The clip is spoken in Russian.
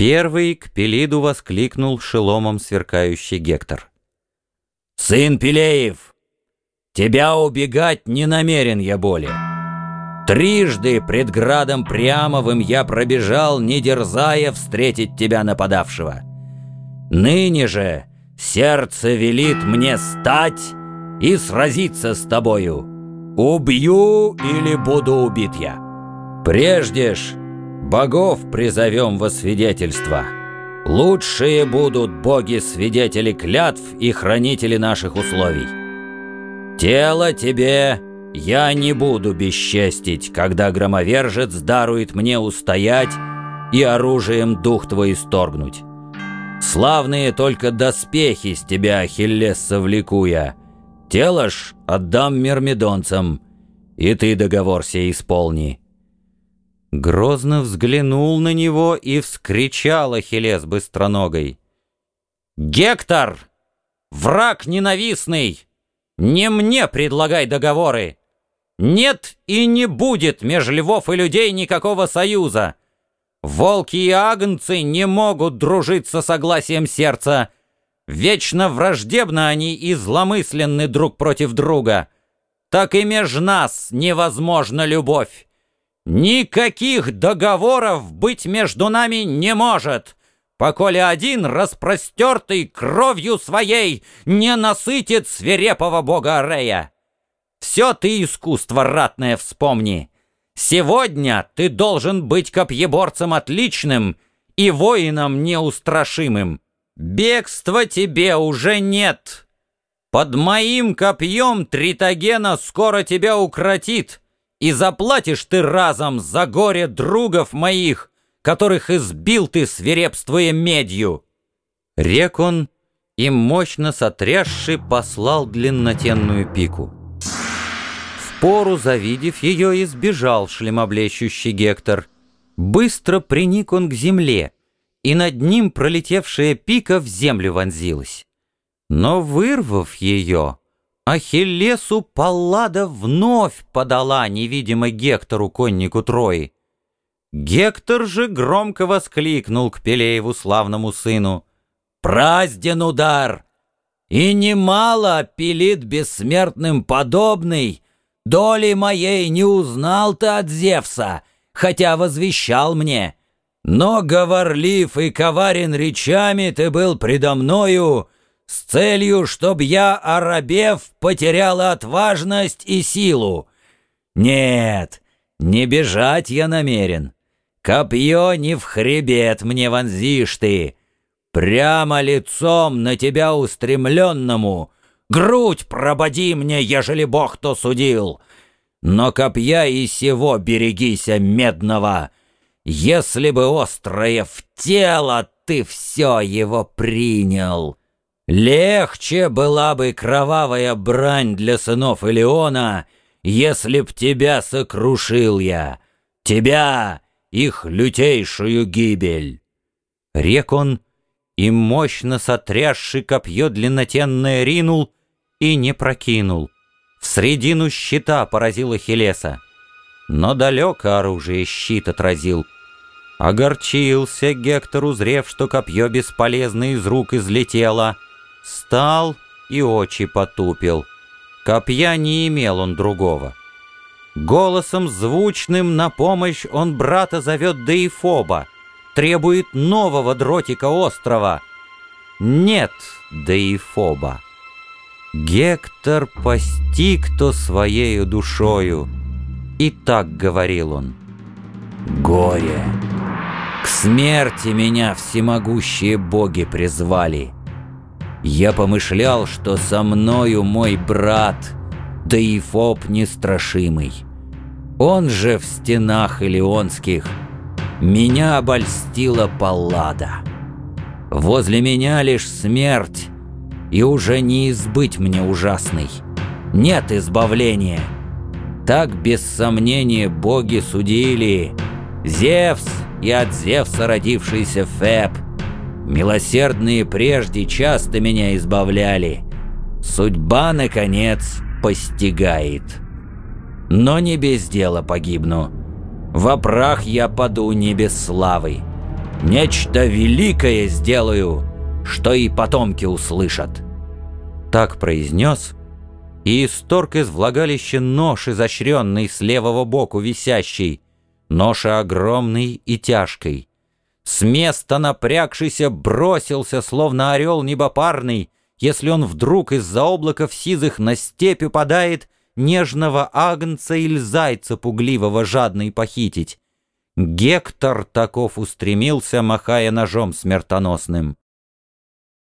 Первый к Пелиду воскликнул шеломом сверкающий Гектор. «Сын Пелеев, тебя убегать не намерен я более. Трижды пред градом Прямовым я пробежал, не дерзая встретить тебя нападавшего. Ныне же сердце велит мне стать и сразиться с тобою. Убью или буду убит я. Прежде ж богов призовем во свидетельство. Лучшие будут боги-свидетели клятв и хранители наших условий. Тело тебе я не буду бесчестить, когда громовержец дарует мне устоять и оружием дух твой исторгнуть. Славные только доспехи с тебя, Ахиллес, совлеку я. Тело ж отдам мирмидонцам, и ты договор сей исполни». Грозно взглянул на него и вскричал Ахиллес быстроногой. «Гектор! Враг ненавистный! Не мне предлагай договоры! Нет и не будет меж львов и людей никакого союза! Волки и агнцы не могут дружить со согласием сердца. Вечно враждебно они и зломысленны друг против друга. Так и меж нас невозможна любовь. Никаких договоров быть между нами не может, поколе один распростертый кровью своей не насытит свирепого бога Арея. Все ты искусство ратное вспомни. Сегодня ты должен быть копьеборцем отличным и воином неустрашимым. Бегства тебе уже нет. Под моим копьем Тритогена скоро тебя укротит, и заплатишь ты разом за горе другов моих, которых избил ты, свирепствуя медью». Рек он и мощно сотрясший послал длиннотенную пику пору, завидев ее, избежал шлемоблещущий Гектор. Быстро приник он к земле, и над ним пролетевшая пика в землю вонзилась. Но, вырвав ее, Ахиллесу Паллада вновь подала невидимо Гектору, коннику Трои. Гектор же громко воскликнул к Пелееву славному сыну. «Празден удар! И немало пилит бессмертным подобный, Доли моей не узнал ты от Зевса, хотя возвещал мне. Но говорлив и коварен речами ты был предо мною, с целью, чтоб я, оробев, потеряла отважность и силу. Нет, не бежать я намерен. Копье не в хребет мне вонзишь ты. Прямо лицом на тебя устремленному — Грудь прободи мне, ежели Бог то судил. Но копья и сего берегися медного. Если бы острое в тело ты все его принял. Легче была бы кровавая брань для сынов Илеона, если б тебя сокрушил я, тебя, их лютейшую гибель. Рек он, и мощно сотрясший копье длиннотенное ринул, и не прокинул. В средину щита поразил Ахиллеса. Но далеко оружие щит отразил. Огорчился Гектор, узрев, что копье бесполезно из рук излетело. Стал и очи потупил. Копья не имел он другого. Голосом звучным на помощь он брата зовет Деифоба, требует нового дротика острова. Нет Деифоба. Гектор постиг то своею душою. И так говорил он. «Горе! К смерти меня всемогущие боги призвали. Я помышлял, что со мною мой брат, да и Фоб нестрашимый. Он же в стенах Илионских меня обольстила Паллада. Возле меня лишь смерть, и уже не избыть мне ужасный. Нет избавления. Так без сомнения боги судили. Зевс и от Зевса родившийся Феб. Милосердные прежде часто меня избавляли. Судьба, наконец, постигает. Но не без дела погибну. Во прах я паду не без славы. Нечто великое сделаю, что и потомки услышат». Так произнес, и исторг из влагалища нож, изощренный с левого боку висящий, нож огромный и тяжкий. С места напрягшийся бросился, словно орел небопарный, если он вдруг из-за облаков сизых на степь упадает, нежного агнца или зайца пугливого жадный похитить. Гектор таков устремился, махая ножом смертоносным.